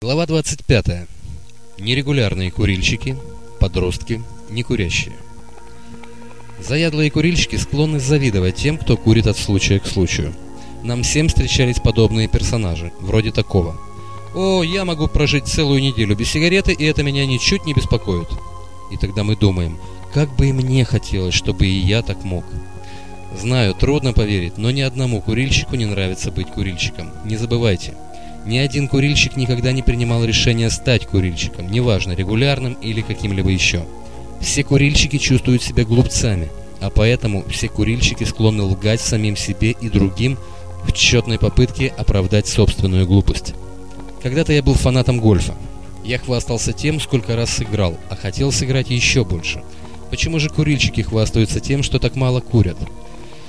Глава 25. Нерегулярные курильщики, подростки, некурящие. Заядлые курильщики склонны завидовать тем, кто курит от случая к случаю. Нам всем встречались подобные персонажи, вроде такого. «О, я могу прожить целую неделю без сигареты, и это меня ничуть не беспокоит». И тогда мы думаем, как бы и мне хотелось, чтобы и я так мог. Знаю, трудно поверить, но ни одному курильщику не нравится быть курильщиком. Не забывайте – ни один курильщик никогда не принимал решение стать курильщиком, неважно, регулярным или каким-либо еще. Все курильщики чувствуют себя глупцами, а поэтому все курильщики склонны лгать самим себе и другим в тщетной попытке оправдать собственную глупость. Когда-то я был фанатом гольфа. Я хвастался тем, сколько раз сыграл, а хотел сыграть еще больше. Почему же курильщики хвастаются тем, что так мало курят?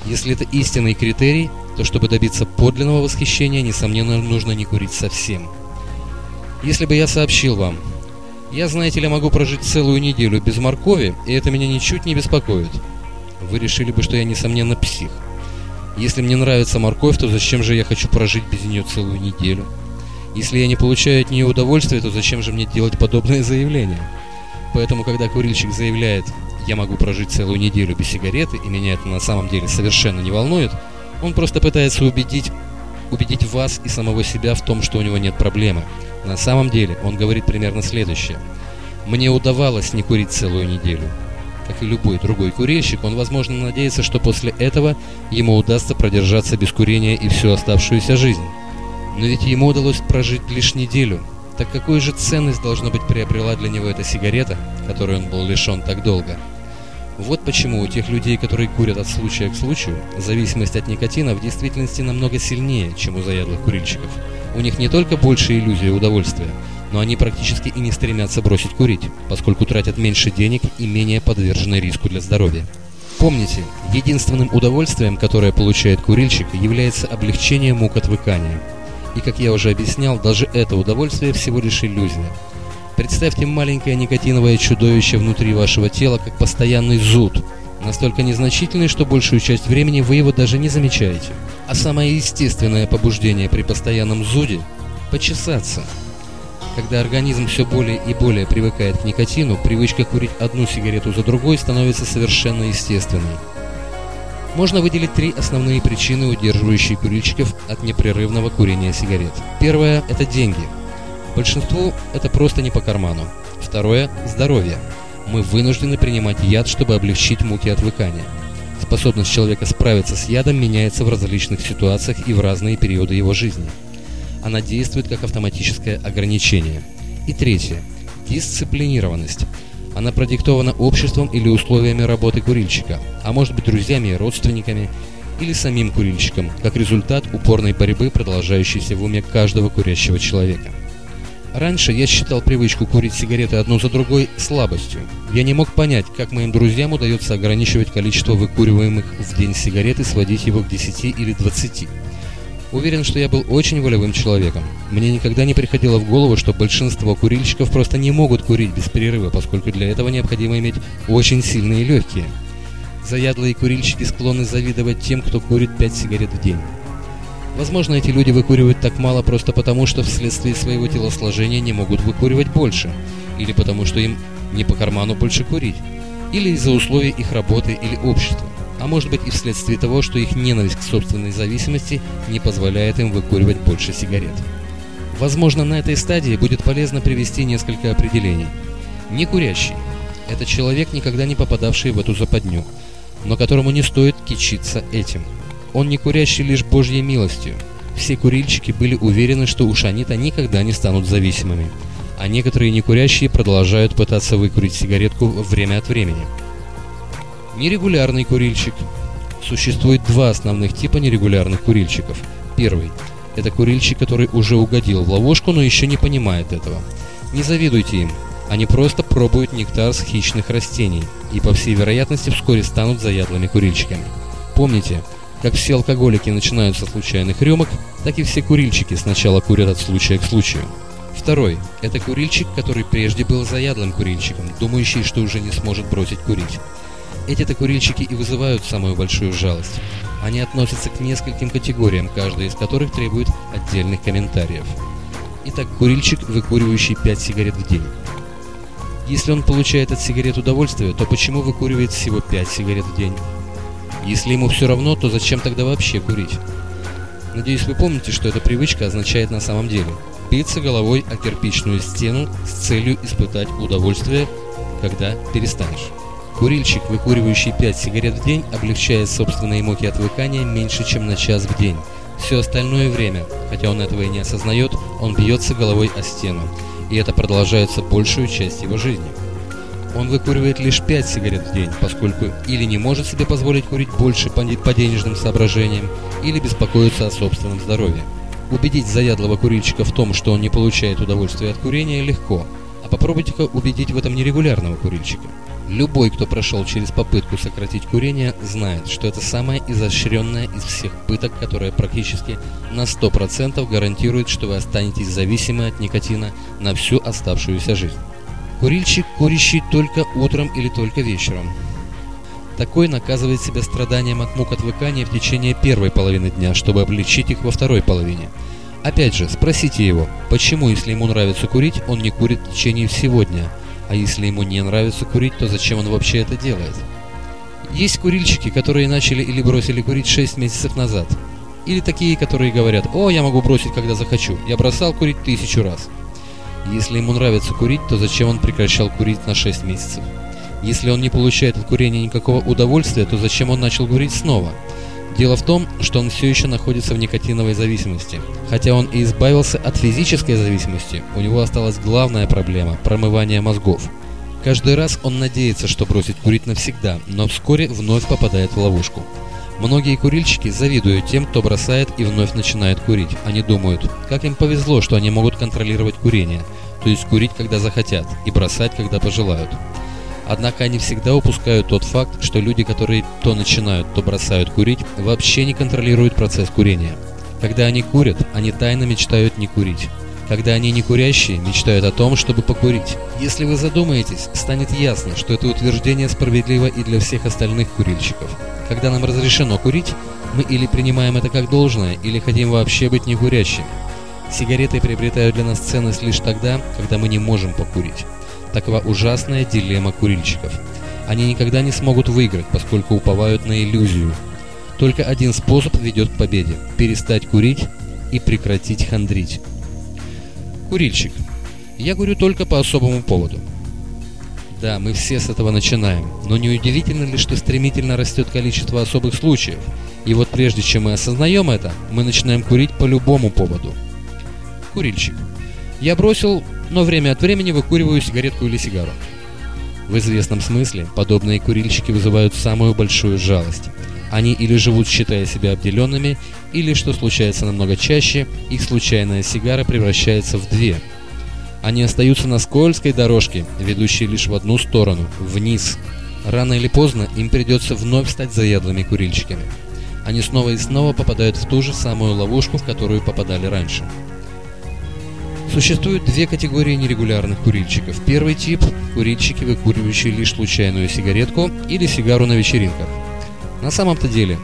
Если это истинный критерий, то чтобы добиться подлинного восхищения, несомненно, нужно не курить совсем. Если бы я сообщил вам, я, знаете ли, могу прожить целую неделю без моркови, и это меня ничуть не беспокоит, вы решили бы, что я, несомненно, псих. Если мне нравится морковь, то зачем же я хочу прожить без нее целую неделю? Если я не получаю от нее удовольствия, то зачем же мне делать подобное заявление? Поэтому, когда курильщик заявляет я могу прожить целую неделю без сигареты, и меня это на самом деле совершенно не волнует, он просто пытается убедить, убедить вас и самого себя в том, что у него нет проблемы. На самом деле он говорит примерно следующее. «Мне удавалось не курить целую неделю». Как и любой другой курильщик, он, возможно, надеется, что после этого ему удастся продержаться без курения и всю оставшуюся жизнь. Но ведь ему удалось прожить лишь неделю. Так какую же ценность, должно быть, приобрела для него эта сигарета, которой он был лишен так долго? Вот почему у тех людей, которые курят от случая к случаю, зависимость от никотина в действительности намного сильнее, чем у заядлых курильщиков. У них не только больше иллюзия удовольствия, но они практически и не стремятся бросить курить, поскольку тратят меньше денег и менее подвержены риску для здоровья. Помните, единственным удовольствием, которое получает курильщик, является облегчение мук отвыкания. И, как я уже объяснял, даже это удовольствие всего лишь иллюзия. Представьте маленькое никотиновое чудовище внутри вашего тела, как постоянный зуд, настолько незначительный, что большую часть времени вы его даже не замечаете. А самое естественное побуждение при постоянном зуде – почесаться. Когда организм все более и более привыкает к никотину, привычка курить одну сигарету за другой становится совершенно естественной. Можно выделить три основные причины, удерживающие курильщиков от непрерывного курения сигарет. Первое – это деньги – Большинству это просто не по карману. Второе – здоровье. Мы вынуждены принимать яд, чтобы облегчить муки отвыкания. Способность человека справиться с ядом меняется в различных ситуациях и в разные периоды его жизни. Она действует как автоматическое ограничение. И третье – дисциплинированность. Она продиктована обществом или условиями работы курильщика, а может быть друзьями и родственниками, или самим курильщиком, как результат упорной борьбы, продолжающейся в уме каждого курящего человека. Раньше я считал привычку курить сигареты одну за другой слабостью. Я не мог понять, как моим друзьям удается ограничивать количество выкуриваемых в день сигарет и сводить его к 10 или 20. Уверен, что я был очень волевым человеком. Мне никогда не приходило в голову, что большинство курильщиков просто не могут курить без перерыва, поскольку для этого необходимо иметь очень сильные легкие. Заядлые курильщики склонны завидовать тем, кто курит 5 сигарет в день. Возможно, эти люди выкуривают так мало просто потому, что вследствие своего телосложения не могут выкуривать больше, или потому что им не по карману больше курить, или из-за условий их работы или общества, а может быть и вследствие того, что их ненависть к собственной зависимости не позволяет им выкуривать больше сигарет. Возможно, на этой стадии будет полезно привести несколько определений. Некурящий – это человек, никогда не попадавший в эту западню, но которому не стоит кичиться этим – он не курящий лишь Божьей милостью. Все курильщики были уверены, что уж они-то никогда не станут зависимыми. А некоторые некурящие продолжают пытаться выкурить сигаретку время от времени. Нерегулярный курильщик. Существует два основных типа нерегулярных курильщиков. Первый – это курильщик, который уже угодил в ловушку, но еще не понимает этого. Не завидуйте им. Они просто пробуют нектар с хищных растений и, по всей вероятности, вскоре станут заядлыми курильщиками. Помните, как все алкоголики начинают со случайных рюмок, так и все курильщики сначала курят от случая к случаю. Второй – это курильщик, который прежде был заядлым курильщиком, думающий, что уже не сможет бросить курить. Эти-то курильщики и вызывают самую большую жалость. Они относятся к нескольким категориям, каждая из которых требует отдельных комментариев. Итак, курильщик, выкуривающий 5 сигарет в день. Если он получает от сигарет удовольствие, то почему выкуривает всего 5 сигарет в день? Если ему все равно, то зачем тогда вообще курить? Надеюсь, вы помните, что эта привычка означает на самом деле. Биться головой о кирпичную стену с целью испытать удовольствие, когда перестанешь. Курильщик, выкуривающий 5 сигарет в день, облегчает собственные муки отвыкания меньше, чем на час в день. Все остальное время, хотя он этого и не осознает, он бьется головой о стену, и это продолжается большую часть его жизни. Он выкуривает лишь 5 сигарет в день, поскольку или не может себе позволить курить больше по, денежным соображениям, или беспокоится о собственном здоровье. Убедить заядлого курильщика в том, что он не получает удовольствия от курения, легко, а попробуйте-ка убедить в этом нерегулярного курильщика. Любой, кто прошел через попытку сократить курение, знает, что это самая изощренная из всех пыток, которая практически на 100% гарантирует, что вы останетесь зависимы от никотина на всю оставшуюся жизнь. Курильщик, курящий только утром или только вечером. Такой наказывает себя страданием от мук отвыкания в течение первой половины дня, чтобы облегчить их во второй половине. Опять же, спросите его, почему, если ему нравится курить, он не курит в течение всего дня – а если ему не нравится курить, то зачем он вообще это делает? Есть курильщики, которые начали или бросили курить 6 месяцев назад. Или такие, которые говорят, о, я могу бросить, когда захочу. Я бросал курить тысячу раз. Если ему нравится курить, то зачем он прекращал курить на 6 месяцев? Если он не получает от курения никакого удовольствия, то зачем он начал курить снова? Дело в том, что он все еще находится в никотиновой зависимости. Хотя он и избавился от физической зависимости, у него осталась главная проблема – промывание мозгов. Каждый раз он надеется, что бросит курить навсегда, но вскоре вновь попадает в ловушку. Многие курильщики завидуют тем, кто бросает и вновь начинает курить. Они думают, как им повезло, что они могут контролировать курение, то есть курить, когда захотят, и бросать, когда пожелают. Однако они всегда упускают тот факт, что люди, которые то начинают, то бросают курить, вообще не контролируют процесс курения. Когда они курят, они тайно мечтают не курить. Когда они не курящие, мечтают о том, чтобы покурить. Если вы задумаетесь, станет ясно, что это утверждение справедливо и для всех остальных курильщиков. Когда нам разрешено курить, мы или принимаем это как должное, или хотим вообще быть некурящими. Сигареты приобретают для нас ценность лишь тогда, когда мы не можем покурить. Такова ужасная дилемма курильщиков. Они никогда не смогут выиграть, поскольку уповают на иллюзию. Только один способ ведет к победе – перестать курить и прекратить хандрить. Курильщик. Я говорю только по особому поводу. Да, мы все с этого начинаем, но не удивительно ли, что стремительно растет количество особых случаев? И вот прежде чем мы осознаем это, мы начинаем курить по любому поводу. Курильщик. Я бросил но время от времени выкуриваю сигаретку или сигару. В известном смысле подобные курильщики вызывают самую большую жалость. Они или живут, считая себя обделенными, или, что случается намного чаще, их случайная сигара превращается в две. Они остаются на скользкой дорожке, ведущей лишь в одну сторону, вниз. Рано или поздно им придется вновь стать заядлыми курильщиками. Они снова и снова попадают в ту же самую ловушку, в которую попадали раньше. Существует две категории нерегулярных курильщиков. Первый тип – курильщики, выкуривающие лишь случайную сигаретку или сигару на вечеринках. На самом-то деле,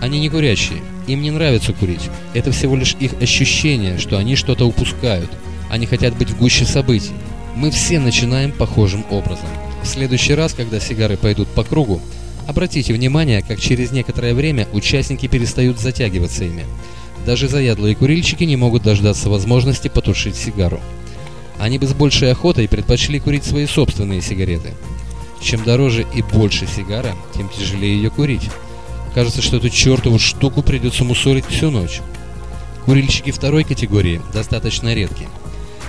они не курящие, им не нравится курить. Это всего лишь их ощущение, что они что-то упускают. Они хотят быть в гуще событий. Мы все начинаем похожим образом. В следующий раз, когда сигары пойдут по кругу, обратите внимание, как через некоторое время участники перестают затягиваться ими. Даже заядлые курильщики не могут дождаться возможности потушить сигару. Они бы с большей охотой предпочли курить свои собственные сигареты. Чем дороже и больше сигара, тем тяжелее ее курить. Кажется, что эту чертову штуку придется мусорить всю ночь. Курильщики второй категории достаточно редки.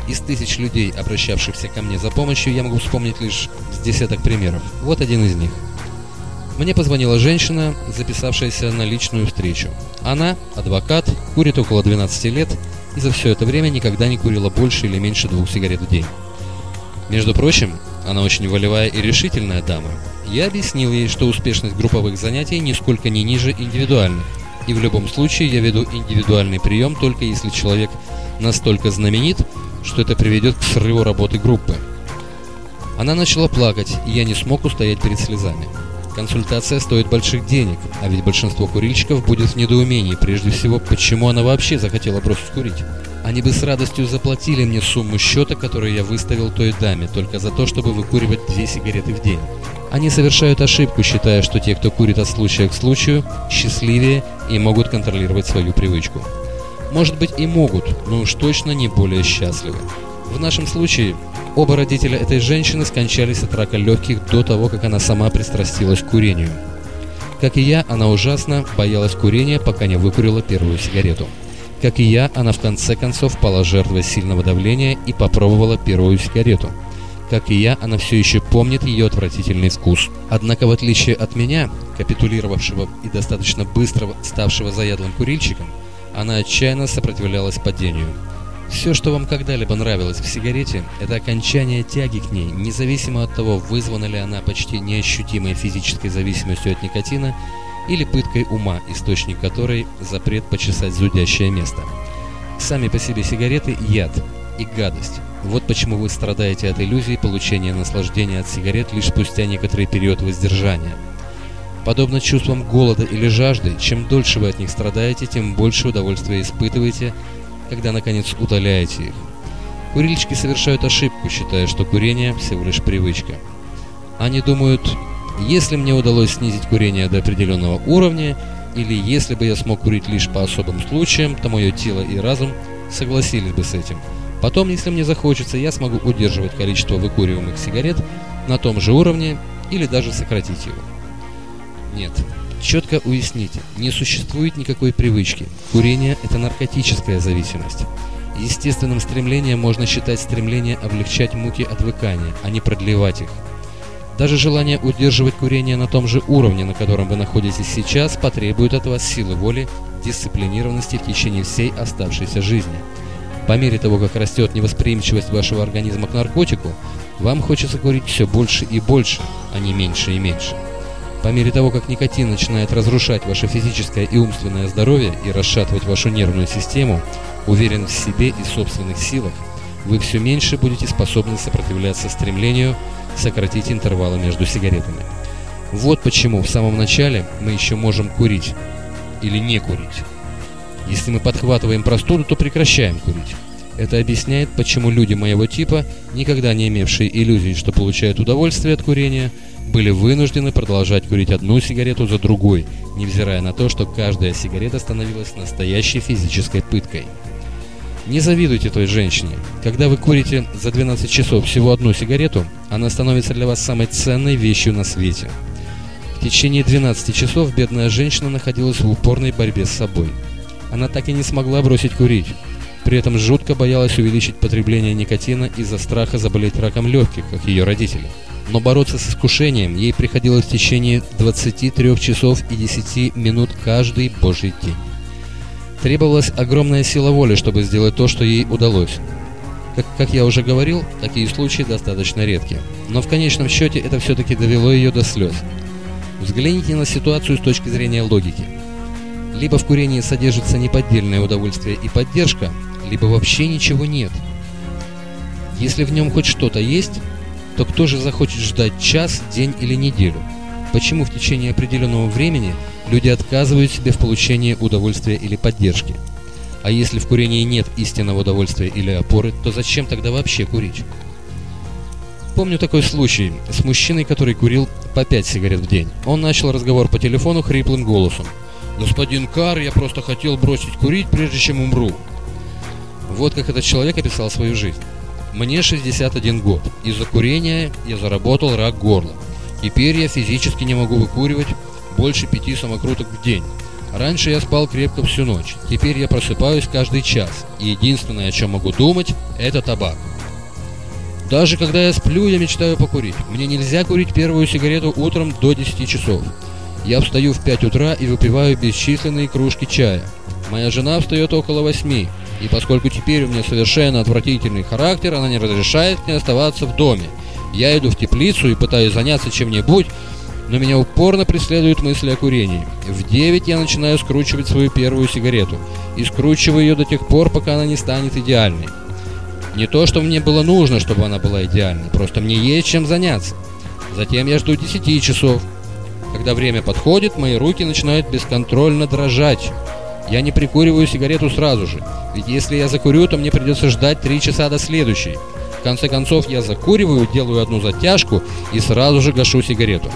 Из тысяч людей, обращавшихся ко мне за помощью, я могу вспомнить лишь с десяток примеров. Вот один из них – мне позвонила женщина, записавшаяся на личную встречу. Она, адвокат, курит около 12 лет и за все это время никогда не курила больше или меньше двух сигарет в день. Между прочим, она очень волевая и решительная дама. Я объяснил ей, что успешность групповых занятий нисколько не ниже индивидуальных, и в любом случае я веду индивидуальный прием только если человек настолько знаменит, что это приведет к срыву работы группы. Она начала плакать, и я не смог устоять перед слезами. Консультация стоит больших денег, а ведь большинство курильщиков будет в недоумении, прежде всего, почему она вообще захотела бросить курить. Они бы с радостью заплатили мне сумму счета, которую я выставил той даме, только за то, чтобы выкуривать две сигареты в день. Они совершают ошибку, считая, что те, кто курит от случая к случаю, счастливее и могут контролировать свою привычку. Может быть и могут, но уж точно не более счастливы. В нашем случае оба родителя этой женщины скончались от рака легких до того, как она сама пристрастилась к курению. Как и я, она ужасно боялась курения, пока не выкурила первую сигарету. Как и я, она в конце концов пала жертвой сильного давления и попробовала первую сигарету. Как и я, она все еще помнит ее отвратительный вкус. Однако, в отличие от меня, капитулировавшего и достаточно быстро ставшего заядлым курильщиком, она отчаянно сопротивлялась падению. Все, что вам когда-либо нравилось в сигарете, это окончание тяги к ней, независимо от того, вызвана ли она почти неощутимой физической зависимостью от никотина или пыткой ума, источник которой – запрет почесать зудящее место. Сами по себе сигареты – яд и гадость. Вот почему вы страдаете от иллюзии получения наслаждения от сигарет лишь спустя некоторый период воздержания. Подобно чувствам голода или жажды, чем дольше вы от них страдаете, тем больше удовольствия испытываете, когда наконец удаляете их. Курильщики совершают ошибку, считая, что курение всего лишь привычка. Они думают, если мне удалось снизить курение до определенного уровня, или если бы я смог курить лишь по особым случаям, то мое тело и разум согласились бы с этим. Потом, если мне захочется, я смогу удерживать количество выкуриваемых сигарет на том же уровне или даже сократить его. Нет, четко уясните, не существует никакой привычки. Курение – это наркотическая зависимость. Естественным стремлением можно считать стремление облегчать муки отвыкания, а не продлевать их. Даже желание удерживать курение на том же уровне, на котором вы находитесь сейчас, потребует от вас силы воли, дисциплинированности в течение всей оставшейся жизни. По мере того, как растет невосприимчивость вашего организма к наркотику, вам хочется курить все больше и больше, а не меньше и меньше. По мере того, как никотин начинает разрушать ваше физическое и умственное здоровье и расшатывать вашу нервную систему, уверен в себе и собственных силах, вы все меньше будете способны сопротивляться стремлению сократить интервалы между сигаретами. Вот почему в самом начале мы еще можем курить или не курить. Если мы подхватываем простуду, то прекращаем курить. Это объясняет, почему люди моего типа, никогда не имевшие иллюзий, что получают удовольствие от курения, были вынуждены продолжать курить одну сигарету за другой, невзирая на то, что каждая сигарета становилась настоящей физической пыткой. Не завидуйте той женщине. Когда вы курите за 12 часов всего одну сигарету, она становится для вас самой ценной вещью на свете. В течение 12 часов бедная женщина находилась в упорной борьбе с собой. Она так и не смогла бросить курить. При этом жутко боялась увеличить потребление никотина из-за страха заболеть раком легких, как ее родители. Но бороться с искушением ей приходилось в течение 23 часов и 10 минут каждый божий день. Требовалась огромная сила воли, чтобы сделать то, что ей удалось. Как, как я уже говорил, такие случаи достаточно редки. Но в конечном счете это все-таки довело ее до слез. Взгляните на ситуацию с точки зрения логики. Либо в курении содержится неподдельное удовольствие и поддержка, либо вообще ничего нет. Если в нем хоть что-то есть, то кто же захочет ждать час, день или неделю? Почему в течение определенного времени люди отказывают себе в получении удовольствия или поддержки? А если в курении нет истинного удовольствия или опоры, то зачем тогда вообще курить? Помню такой случай с мужчиной, который курил по 5 сигарет в день. Он начал разговор по телефону хриплым голосом. «Господин Кар, я просто хотел бросить курить, прежде чем умру». Вот как этот человек описал свою жизнь. «Мне 61 год. Из-за курения я заработал рак горла. Теперь я физически не могу выкуривать больше пяти самокруток в день. Раньше я спал крепко всю ночь. Теперь я просыпаюсь каждый час. И единственное, о чем могу думать, это табак. Даже когда я сплю, я мечтаю покурить. Мне нельзя курить первую сигарету утром до 10 часов. Я встаю в 5 утра и выпиваю бесчисленные кружки чая. Моя жена встает около 8. И поскольку теперь у меня совершенно отвратительный характер, она не разрешает мне оставаться в доме. Я иду в теплицу и пытаюсь заняться чем-нибудь, но меня упорно преследуют мысли о курении. В 9 я начинаю скручивать свою первую сигарету и скручиваю ее до тех пор, пока она не станет идеальной. Не то, что мне было нужно, чтобы она была идеальной, просто мне есть чем заняться. Затем я жду 10 часов. Когда время подходит, мои руки начинают бесконтрольно дрожать. Я не прикуриваю сигарету сразу же, ведь если я закурю, то мне придется ждать три часа до следующей. В конце концов, я закуриваю, делаю одну затяжку и сразу же гашу сигарету.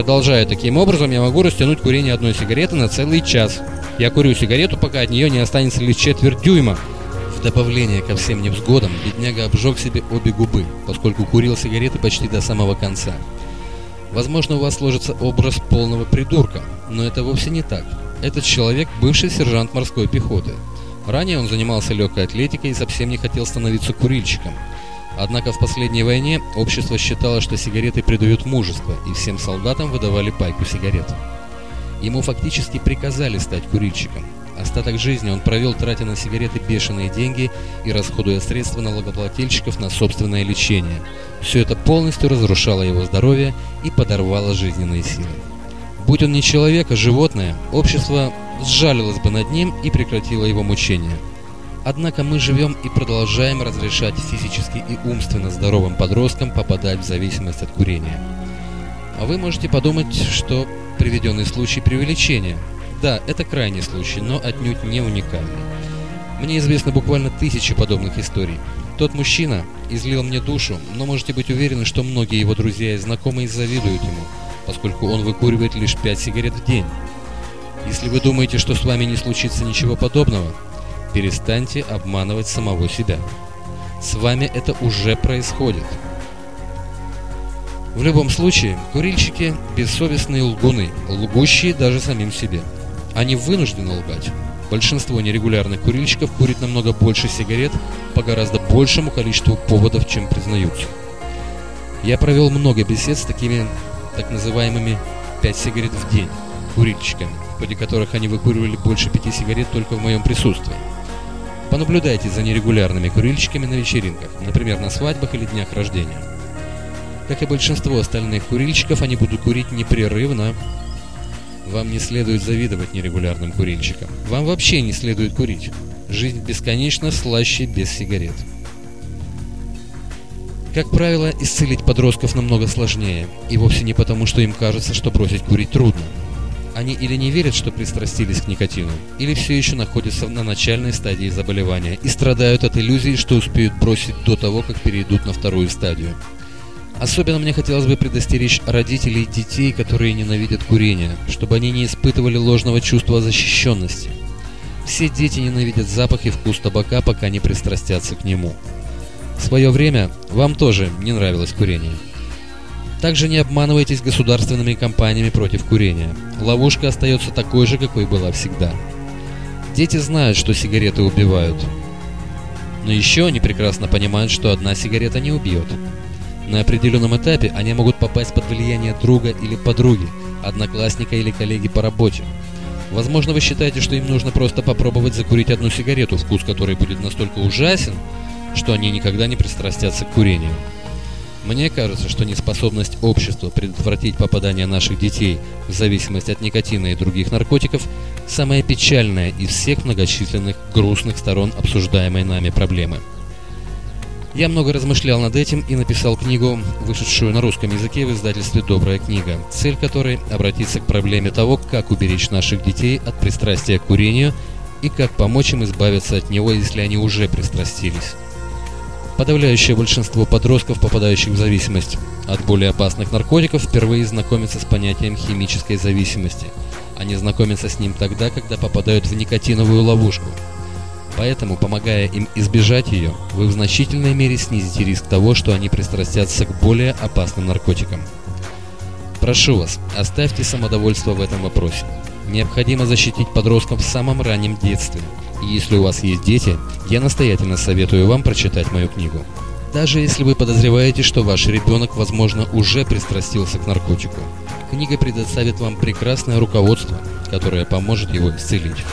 Продолжая таким образом, я могу растянуть курение одной сигареты на целый час. Я курю сигарету, пока от нее не останется лишь четверть дюйма. В добавление ко всем невзгодам, бедняга обжег себе обе губы, поскольку курил сигареты почти до самого конца. Возможно, у вас сложится образ полного придурка, но это вовсе не так. Этот человек – бывший сержант морской пехоты. Ранее он занимался легкой атлетикой и совсем не хотел становиться курильщиком. Однако в последней войне общество считало, что сигареты придают мужество, и всем солдатам выдавали пайку сигарет. Ему фактически приказали стать курильщиком. Остаток жизни он провел, тратя на сигареты бешеные деньги и расходуя средства налогоплательщиков на собственное лечение. Все это полностью разрушало его здоровье и подорвало жизненные силы. Будь он не человек, а животное, общество сжалилось бы над ним и прекратило его мучения. Однако мы живем и продолжаем разрешать физически и умственно здоровым подросткам попадать в зависимость от курения. А вы можете подумать, что приведенный случай преувеличения. Да, это крайний случай, но отнюдь не уникальный. Мне известно буквально тысячи подобных историй. Тот мужчина излил мне душу, но можете быть уверены, что многие его друзья и знакомые завидуют ему, поскольку он выкуривает лишь 5 сигарет в день. Если вы думаете, что с вами не случится ничего подобного, перестаньте обманывать самого себя. С вами это уже происходит. В любом случае, курильщики – бессовестные лгуны, лгущие даже самим себе. Они вынуждены лгать. Большинство нерегулярных курильщиков курит намного больше сигарет по гораздо большему количеству поводов, чем признаются. Я провел много бесед с такими так называемыми 5 сигарет в день курильщиками, в ходе которых они выкуривали больше 5 сигарет только в моем присутствии. Понаблюдайте за нерегулярными курильщиками на вечеринках, например, на свадьбах или днях рождения. Как и большинство остальных курильщиков, они будут курить непрерывно, вам не следует завидовать нерегулярным курильщикам. Вам вообще не следует курить. Жизнь бесконечно слаще без сигарет. Как правило, исцелить подростков намного сложнее, и вовсе не потому, что им кажется, что бросить курить трудно. Они или не верят, что пристрастились к никотину, или все еще находятся на начальной стадии заболевания и страдают от иллюзии, что успеют бросить до того, как перейдут на вторую стадию. Особенно мне хотелось бы предостеречь родителей детей, которые ненавидят курение, чтобы они не испытывали ложного чувства защищенности. Все дети ненавидят запах и вкус табака, пока не пристрастятся к нему. В свое время вам тоже не нравилось курение. Также не обманывайтесь государственными кампаниями против курения. Ловушка остается такой же, какой была всегда. Дети знают, что сигареты убивают. Но еще они прекрасно понимают, что одна сигарета не убьет. На определенном этапе они могут попасть под влияние друга или подруги, одноклассника или коллеги по работе. Возможно, вы считаете, что им нужно просто попробовать закурить одну сигарету, вкус которой будет настолько ужасен, что они никогда не пристрастятся к курению. Мне кажется, что неспособность общества предотвратить попадание наших детей в зависимость от никотина и других наркотиков – самая печальная из всех многочисленных грустных сторон обсуждаемой нами проблемы. Я много размышлял над этим и написал книгу, вышедшую на русском языке в издательстве «Добрая книга», цель которой – обратиться к проблеме того, как уберечь наших детей от пристрастия к курению и как помочь им избавиться от него, если они уже пристрастились. Подавляющее большинство подростков, попадающих в зависимость от более опасных наркотиков, впервые знакомятся с понятием химической зависимости. Они знакомятся с ним тогда, когда попадают в никотиновую ловушку – Поэтому, помогая им избежать ее, вы в значительной мере снизите риск того, что они пристрастятся к более опасным наркотикам. Прошу вас, оставьте самодовольство в этом вопросе. Необходимо защитить подростков в самом раннем детстве. И если у вас есть дети, я настоятельно советую вам прочитать мою книгу. Даже если вы подозреваете, что ваш ребенок, возможно, уже пристрастился к наркотику. Книга предоставит вам прекрасное руководство, которое поможет его исцелить.